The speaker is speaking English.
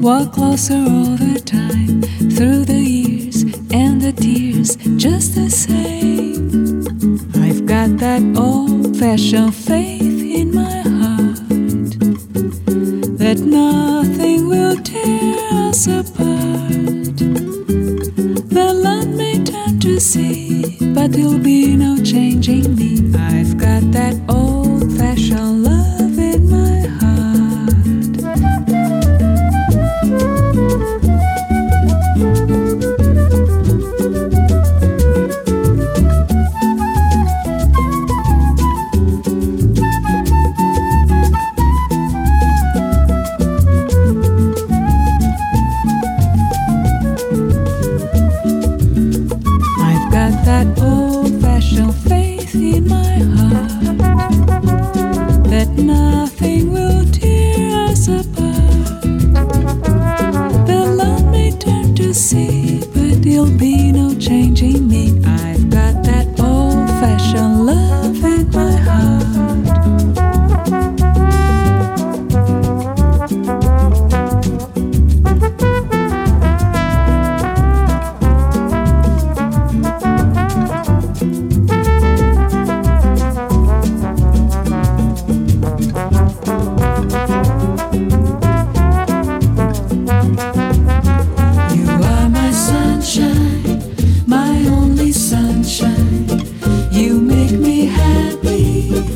Walk closer all the time through the years and the tears, just the same. I've got that old fashioned faith in my heart that nothing will tear us apart. The land may turn to sea, but there'll be no changing me. I've got that old feed my heart that nothing will tear us apart. The love may turn to sea, but there'll be no changing me. I've got that old fashioned love. make me happy.